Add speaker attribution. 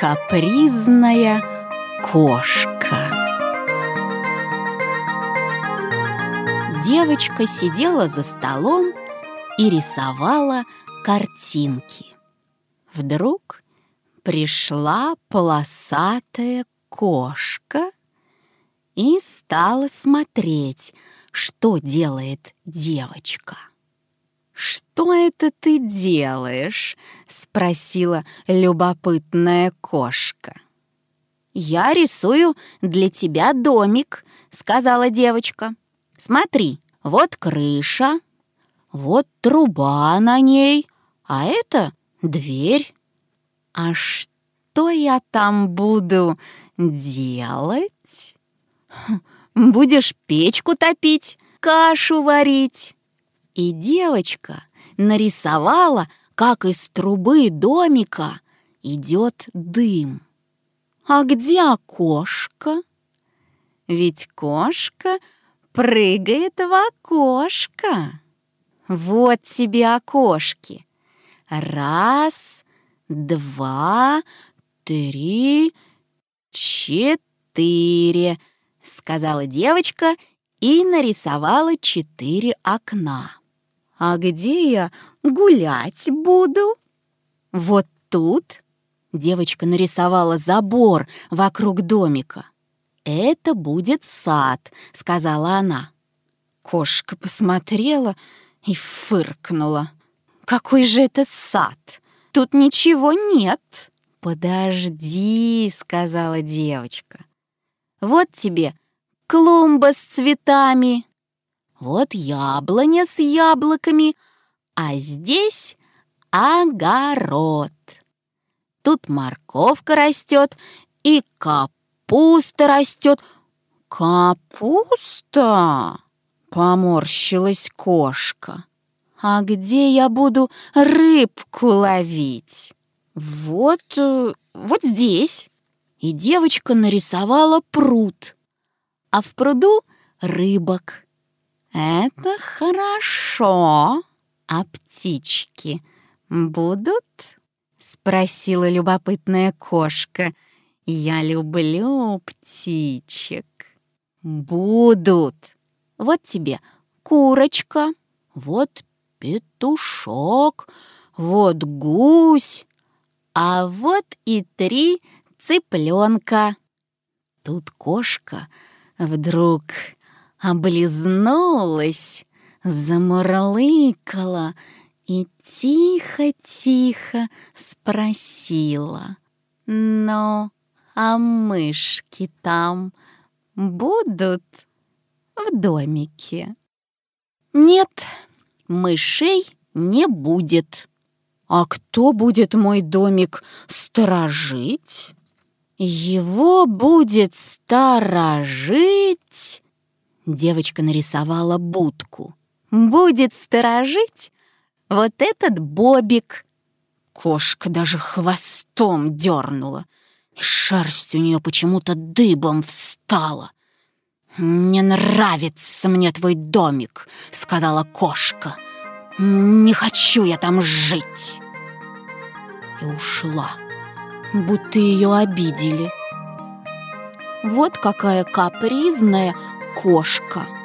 Speaker 1: Капризная кошка Девочка сидела за столом и рисовала картинки. Вдруг пришла полосатая кошка и стала смотреть, что делает девочка. «Что это ты делаешь?» — спросила любопытная кошка. «Я рисую для тебя домик», — сказала девочка. «Смотри, вот крыша, вот труба на ней, а это дверь. А что я там буду делать? Будешь печку топить, кашу варить. И девочка нарисовала, как из трубы домика идет дым. А где окошко? Ведь кошка прыгает в окошко. Вот тебе окошки. Раз, два, три, четыре, сказала девочка и нарисовала четыре окна. А где я гулять буду? Вот тут девочка нарисовала забор вокруг домика. «Это будет сад», — сказала она. Кошка посмотрела и фыркнула. «Какой же это сад? Тут ничего нет!» «Подожди», — сказала девочка. «Вот тебе клумба с цветами, вот яблоня с яблоками, а здесь огород. Тут морковка растет и капуста растет. Капуста? Поморщилась кошка. А где я буду рыбку ловить? Вот, э, вот здесь. И девочка нарисовала пруд. А в пруду рыбок. Это хорошо. А птички будут? Спросила любопытная кошка. Я люблю птичек. Будут. Вот тебе курочка, вот петушок, вот гусь, а вот и три цыпленка. Тут кошка вдруг облизнулась, замурлыкала и тихо-тихо спросила. «Ну, а мышки там будут?» в домике. Нет, мышей не будет. А кто будет мой домик сторожить? Его будет сторожить... Девочка нарисовала будку. Будет сторожить вот этот бобик. Кошка даже хвостом дернула. Шерсть у нее почему-то дыбом встала. «Не нравится мне твой домик», — сказала кошка. «Не хочу я там жить». И ушла, будто ее обидели. Вот какая капризная кошка.